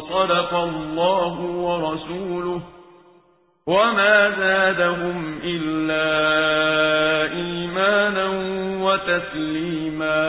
وصدق الله ورسوله وما زادهم إلا إيمانا وتسليما